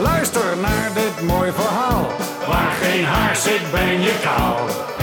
Luister naar dit mooi verhaal. Waar geen haar zit ben je kaal.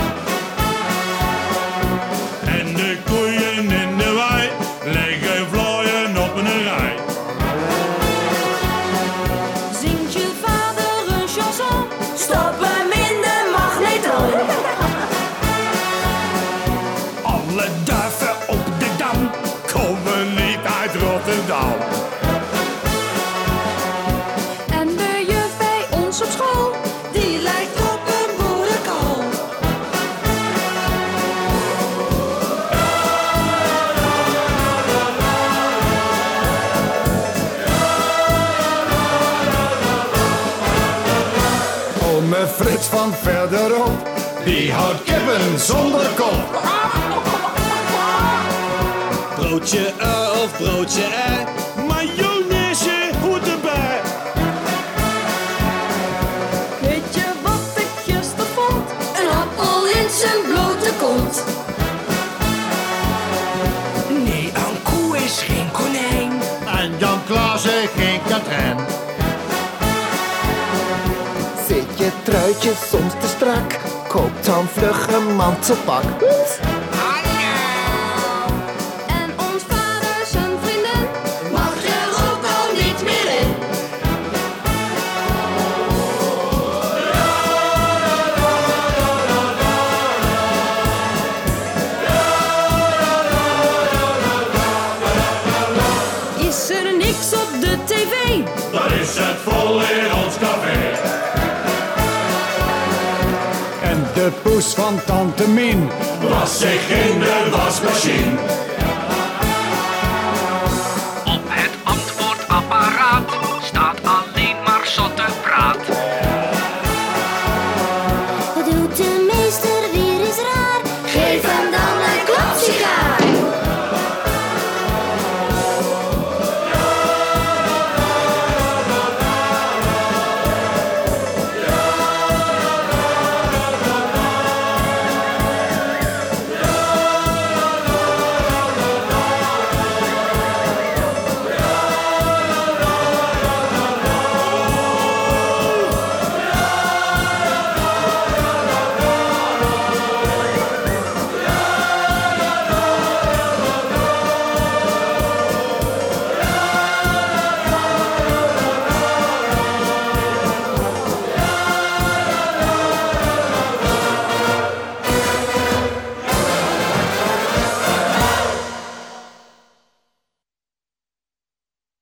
Ome Frits van verderop, die houdt kippen zonder kop. Broodje of broodje ei, Zit je truitje soms te strak? Koop dan vlug een mantelpak. En ons vader zijn vriendin mag er ook al niet meer in. Is er niks op de tv? Dan is het vol de poes van tante Mien. Was zich in de